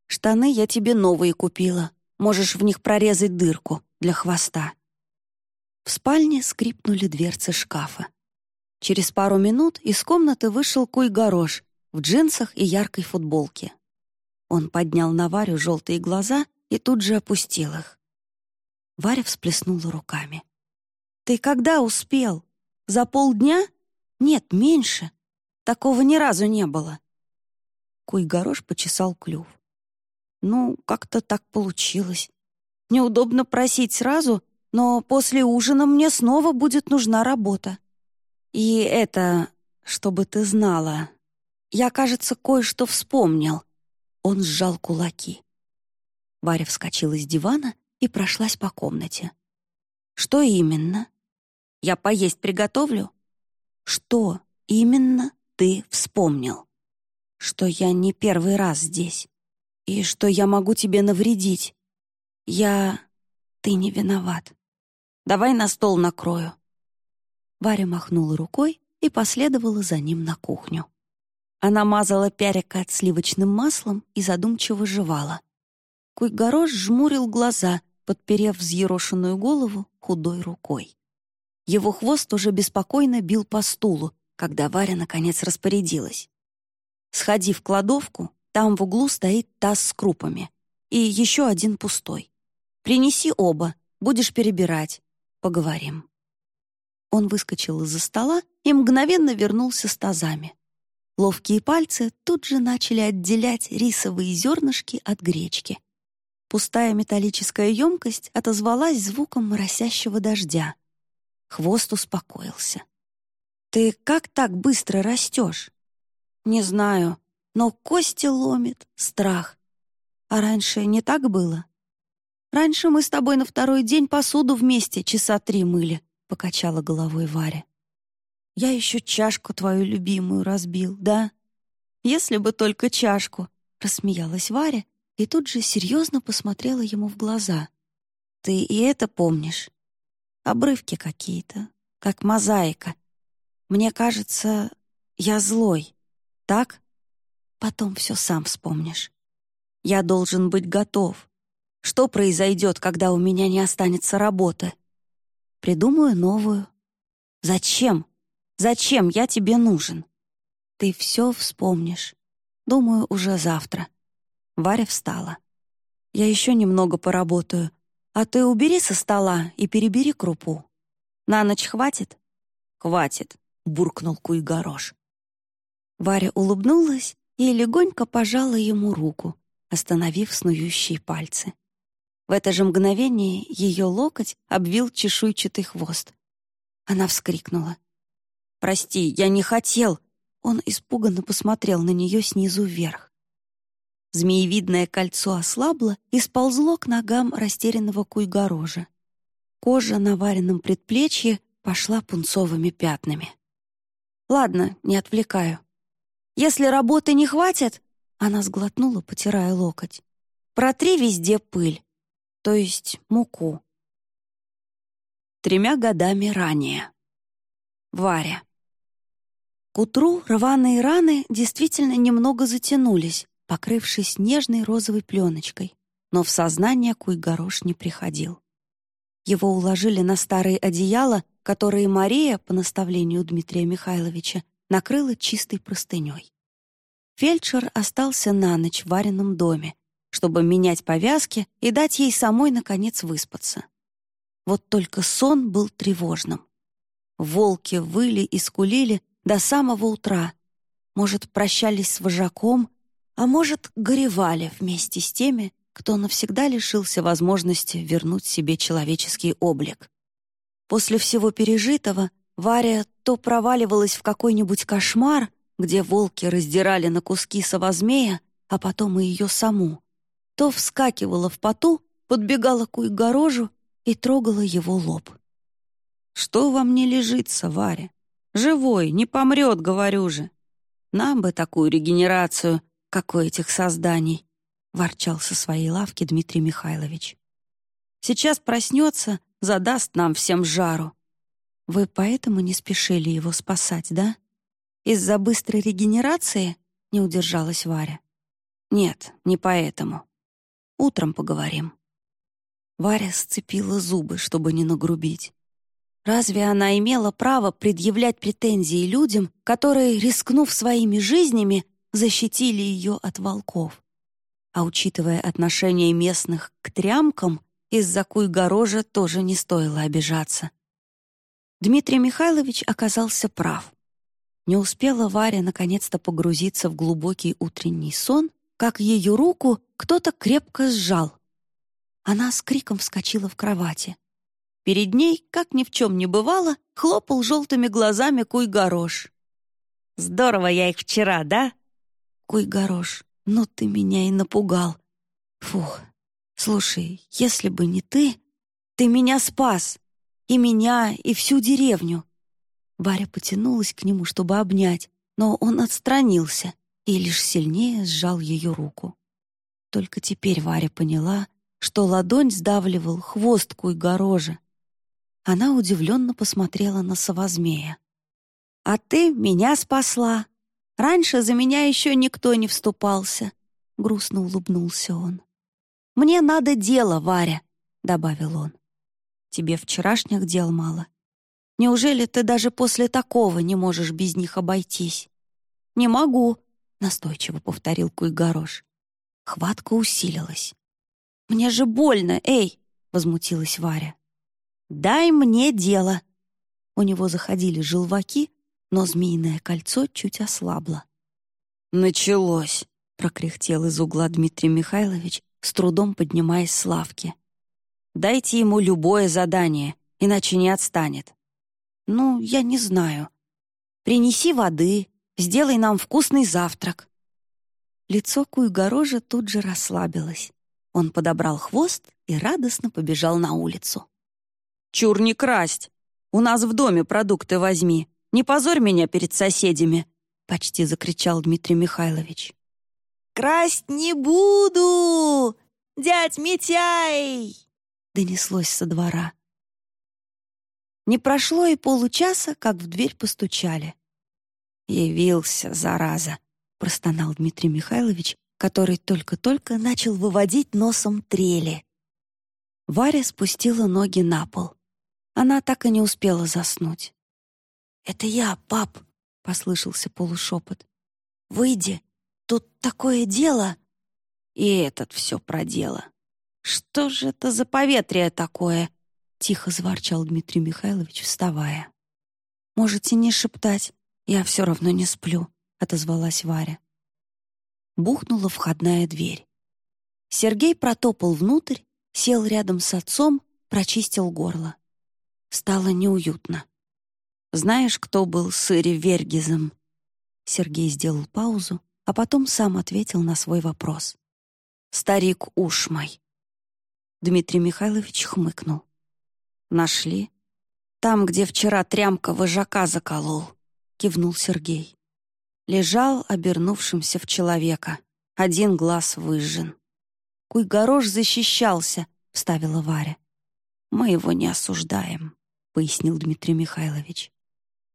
Штаны я тебе новые купила. Можешь в них прорезать дырку для хвоста». В спальне скрипнули дверцы шкафа. Через пару минут из комнаты вышел Куй-Горош в джинсах и яркой футболке. Он поднял на Варю желтые глаза и тут же опустил их. Варя всплеснула руками. «Ты когда успел? За полдня? Нет, меньше. Такого ни разу не было». Куй-Горош почесал клюв. «Ну, как-то так получилось. Неудобно просить сразу, но после ужина мне снова будет нужна работа. И это, чтобы ты знала, я, кажется, кое-что вспомнил». Он сжал кулаки. Варя вскочила с дивана и прошлась по комнате. «Что именно? Я поесть приготовлю?» «Что именно ты вспомнил?» «Что я не первый раз здесь, и что я могу тебе навредить. Я... Ты не виноват. Давай на стол накрою». Варя махнула рукой и последовала за ним на кухню. Она мазала пярика от сливочным маслом и задумчиво жевала. Куйгорош жмурил глаза, подперев взъерошенную голову худой рукой. Его хвост уже беспокойно бил по стулу, когда Варя наконец распорядилась. «Сходи в кладовку, там в углу стоит таз с крупами. И еще один пустой. Принеси оба, будешь перебирать. Поговорим». Он выскочил из-за стола и мгновенно вернулся с тазами. Ловкие пальцы тут же начали отделять рисовые зернышки от гречки. Пустая металлическая емкость отозвалась звуком моросящего дождя. Хвост успокоился. «Ты как так быстро растешь?» «Не знаю, но кости ломит, страх. А раньше не так было?» «Раньше мы с тобой на второй день посуду вместе часа три мыли», — покачала головой Варя. Я еще чашку твою любимую разбил, да? Если бы только чашку, рассмеялась Варя и тут же серьезно посмотрела ему в глаза. Ты и это помнишь? Обрывки какие-то, как мозаика. Мне кажется, я злой. Так? Потом все сам вспомнишь. Я должен быть готов. Что произойдет, когда у меня не останется работы? Придумаю новую. Зачем? Зачем я тебе нужен? Ты все вспомнишь. Думаю, уже завтра. Варя встала. Я еще немного поработаю. А ты убери со стола и перебери крупу. На ночь хватит? Хватит, буркнул Куйгорош. Варя улыбнулась и легонько пожала ему руку, остановив снующие пальцы. В это же мгновение ее локоть обвил чешуйчатый хвост. Она вскрикнула. «Прости, я не хотел!» Он испуганно посмотрел на нее снизу вверх. Змеевидное кольцо ослабло и сползло к ногам растерянного куйгорожа. Кожа на вареном предплечье пошла пунцовыми пятнами. «Ладно, не отвлекаю. Если работы не хватит...» Она сглотнула, потирая локоть. «Протри везде пыль, то есть муку». Тремя годами ранее. Варя. К утру рваные раны действительно немного затянулись, покрывшись нежной розовой пленочкой, но в сознание Куйгорош не приходил. Его уложили на старые одеяла, которые Мария, по наставлению Дмитрия Михайловича, накрыла чистой простыней. Фельдшер остался на ночь в вареном доме, чтобы менять повязки и дать ей самой, наконец, выспаться. Вот только сон был тревожным. Волки выли и скулили, до самого утра. Может, прощались с вожаком, а может, горевали вместе с теми, кто навсегда лишился возможности вернуть себе человеческий облик. После всего пережитого Варя то проваливалась в какой-нибудь кошмар, где волки раздирали на куски совозмея, а потом и ее саму, то вскакивала в поту, подбегала к уйгорожу и трогала его лоб. «Что во мне лежится, Варя? Живой, не помрет, говорю же. Нам бы такую регенерацию, как у этих созданий. — ворчал со своей лавки Дмитрий Михайлович. «Сейчас проснется, задаст нам всем жару. Вы поэтому не спешили его спасать, да? Из-за быстрой регенерации?» — не удержалась Варя. «Нет, не поэтому. Утром поговорим». Варя сцепила зубы, чтобы не нагрубить. Разве она имела право предъявлять претензии людям, которые, рискнув своими жизнями, защитили ее от волков? А учитывая отношение местных к трямкам, из-за Куйгорожа тоже не стоило обижаться. Дмитрий Михайлович оказался прав. Не успела Варя наконец-то погрузиться в глубокий утренний сон, как ее руку кто-то крепко сжал. Она с криком вскочила в кровати. Перед ней, как ни в чем не бывало, хлопал желтыми глазами Куй-Горош. «Здорово я их вчера, да?» «Куй-Горош, ну ты меня и напугал. Фух, слушай, если бы не ты, ты меня спас. И меня, и всю деревню». Варя потянулась к нему, чтобы обнять, но он отстранился и лишь сильнее сжал ее руку. Только теперь Варя поняла, что ладонь сдавливал хвост Куй-Горожа, она удивленно посмотрела на совозмея. «А ты меня спасла. Раньше за меня еще никто не вступался», — грустно улыбнулся он. «Мне надо дело, Варя», — добавил он. «Тебе вчерашних дел мало. Неужели ты даже после такого не можешь без них обойтись?» «Не могу», — настойчиво повторил Куйгорош. Хватка усилилась. «Мне же больно, эй!» — возмутилась Варя. «Дай мне дело!» У него заходили желваки, но змеиное кольцо чуть ослабло. «Началось!» — прокряхтел из угла Дмитрий Михайлович, с трудом поднимаясь с лавки. «Дайте ему любое задание, иначе не отстанет». «Ну, я не знаю. Принеси воды, сделай нам вкусный завтрак». Лицо Куйгорожа тут же расслабилось. Он подобрал хвост и радостно побежал на улицу. Чур не красть! У нас в доме продукты возьми. Не позорь меня перед соседями!» Почти закричал Дмитрий Михайлович. «Красть не буду! Дядь Митяй!» Донеслось со двора. Не прошло и получаса, как в дверь постучали. «Явился, зараза!» — простонал Дмитрий Михайлович, который только-только начал выводить носом трели. Варя спустила ноги на пол. Она так и не успела заснуть. «Это я, пап», — послышался полушепот. «Выйди, тут такое дело». И этот все про. «Что же это за поветрие такое?» — тихо зворчал Дмитрий Михайлович, вставая. «Можете не шептать, я все равно не сплю», — отозвалась Варя. Бухнула входная дверь. Сергей протопал внутрь, сел рядом с отцом, прочистил горло. Стало неуютно. «Знаешь, кто был Сыри Вергизом?» Сергей сделал паузу, а потом сам ответил на свой вопрос. «Старик Ушмай». Дмитрий Михайлович хмыкнул. «Нашли? Там, где вчера трямка вожака заколол», — кивнул Сергей. Лежал, обернувшимся в человека. Один глаз выжжен. «Куйгорош защищался», — вставила Варя. «Мы его не осуждаем пояснил Дмитрий Михайлович.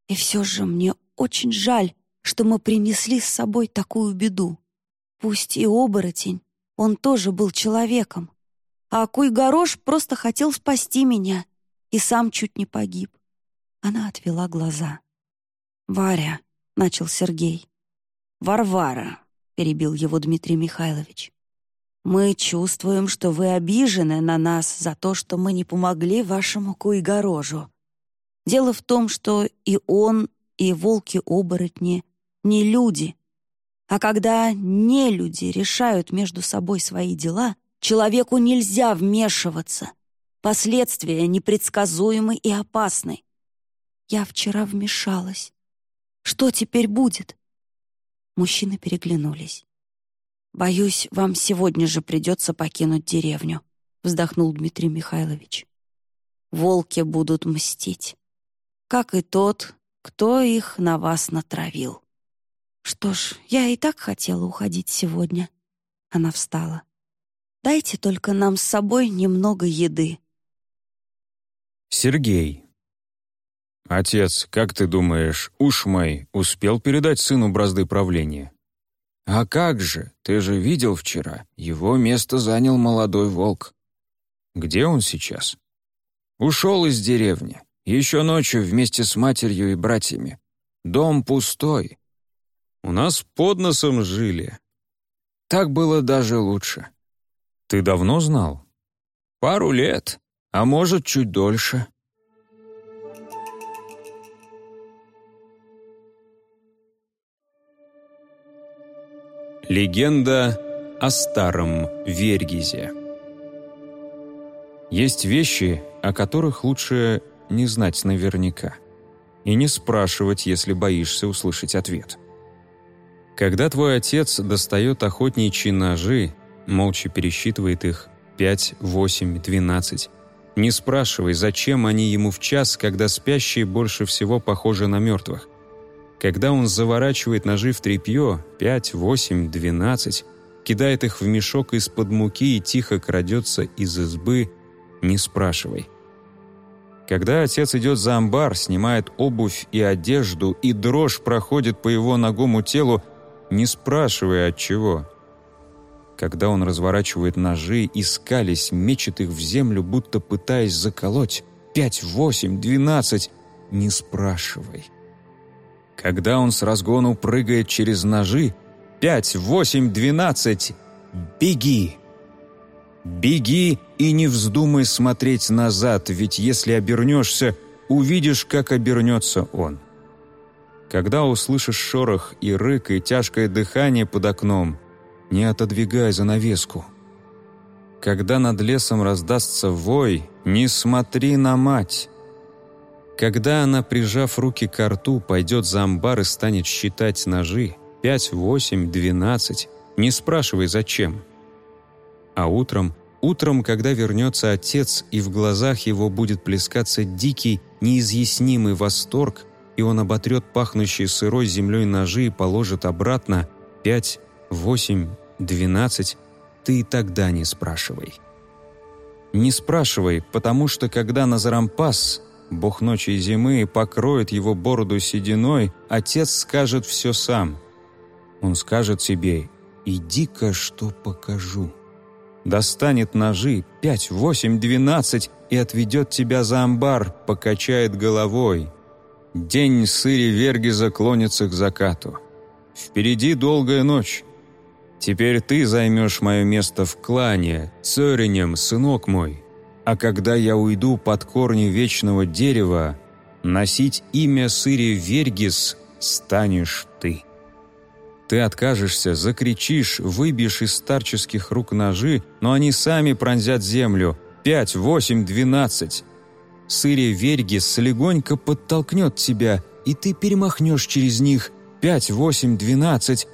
«И все же мне очень жаль, что мы принесли с собой такую беду. Пусть и оборотень, он тоже был человеком. А Куйгорош просто хотел спасти меня и сам чуть не погиб». Она отвела глаза. «Варя», — начал Сергей. «Варвара», — перебил его Дмитрий Михайлович. «Мы чувствуем, что вы обижены на нас за то, что мы не помогли вашему Куйгорожу. Дело в том, что и он, и волки-оборотни не люди. А когда не люди решают между собой свои дела, человеку нельзя вмешиваться. Последствия непредсказуемы и опасны. Я вчера вмешалась. Что теперь будет? Мужчины переглянулись. «Боюсь, вам сегодня же придется покинуть деревню», — вздохнул Дмитрий Михайлович. «Волки будут мстить как и тот, кто их на вас натравил. Что ж, я и так хотела уходить сегодня. Она встала. «Дайте только нам с собой немного еды». Сергей. «Отец, как ты думаешь, Ушмай успел передать сыну бразды правления?» «А как же? Ты же видел вчера. Его место занял молодой волк». «Где он сейчас?» «Ушел из деревни. Еще ночью вместе с матерью и братьями. Дом пустой. У нас под носом жили. Так было даже лучше. Ты давно знал? Пару лет, а может, чуть дольше. Легенда о старом Вергизе Есть вещи, о которых лучше не знать наверняка и не спрашивать, если боишься услышать ответ. Когда твой отец достает охотничьи ножи, молча пересчитывает их 5, 8, 12, не спрашивай, зачем они ему в час, когда спящие больше всего похожи на мертвых. Когда он заворачивает ножи в тряпье 5, 8, 12, кидает их в мешок из-под муки и тихо крадется из избы, не спрашивай. Когда отец идет за амбар, снимает обувь и одежду, и дрожь проходит по его ногому телу, не спрашивая от чего. Когда он разворачивает ножи и скались, мечет их в землю, будто пытаясь заколоть. Пять, восемь, двенадцать. Не спрашивай. Когда он с разгону прыгает через ножи. Пять, восемь, двенадцать. Беги! Беги и не вздумай смотреть назад, ведь если обернешься, увидишь, как обернется он. Когда услышишь шорох и рык, и тяжкое дыхание под окном, не отодвигай занавеску. Когда над лесом раздастся вой, не смотри на мать. Когда она, прижав руки к рту, пойдет за амбар и станет считать ножи, пять, восемь, двенадцать, не спрашивай, зачем. А утром, утром, когда вернется отец, и в глазах его будет плескаться дикий, неизъяснимый восторг – и он оботрет пахнущие сырой землей ножи и положит обратно пять, восемь, двенадцать, ты и тогда не спрашивай. Не спрашивай, потому что когда Назарампас, бог ночи и зимы, покроет его бороду сединой, отец скажет все сам. Он скажет себе «Иди-ка, что покажу». Достанет ножи пять, восемь, двенадцать и отведет тебя за амбар, покачает головой – День сыри Вергиза клонится к закату. Впереди долгая ночь. Теперь ты займешь мое место в клане, царинем, сынок мой. А когда я уйду под корни вечного дерева, носить имя сыри Вергис станешь ты. Ты откажешься, закричишь, выбьешь из старческих рук ножи, но они сами пронзят землю. Пять, восемь, двенадцать. Сыри Вергис легонько подтолкнет тебя, и ты перемахнешь через них пять, восемь, двенадцать,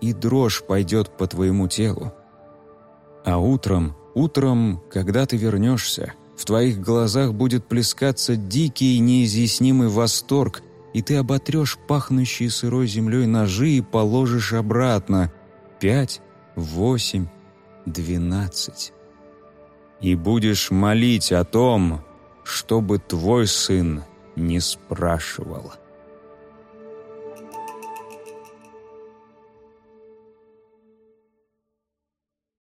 и дрожь пойдет по твоему телу. А утром, утром, когда ты вернешься, в твоих глазах будет плескаться дикий неизъяснимый восторг, и ты оботрешь пахнущие сырой землей ножи и положишь обратно пять, восемь, двенадцать. И будешь молить о том, чтобы твой сын не спрашивал».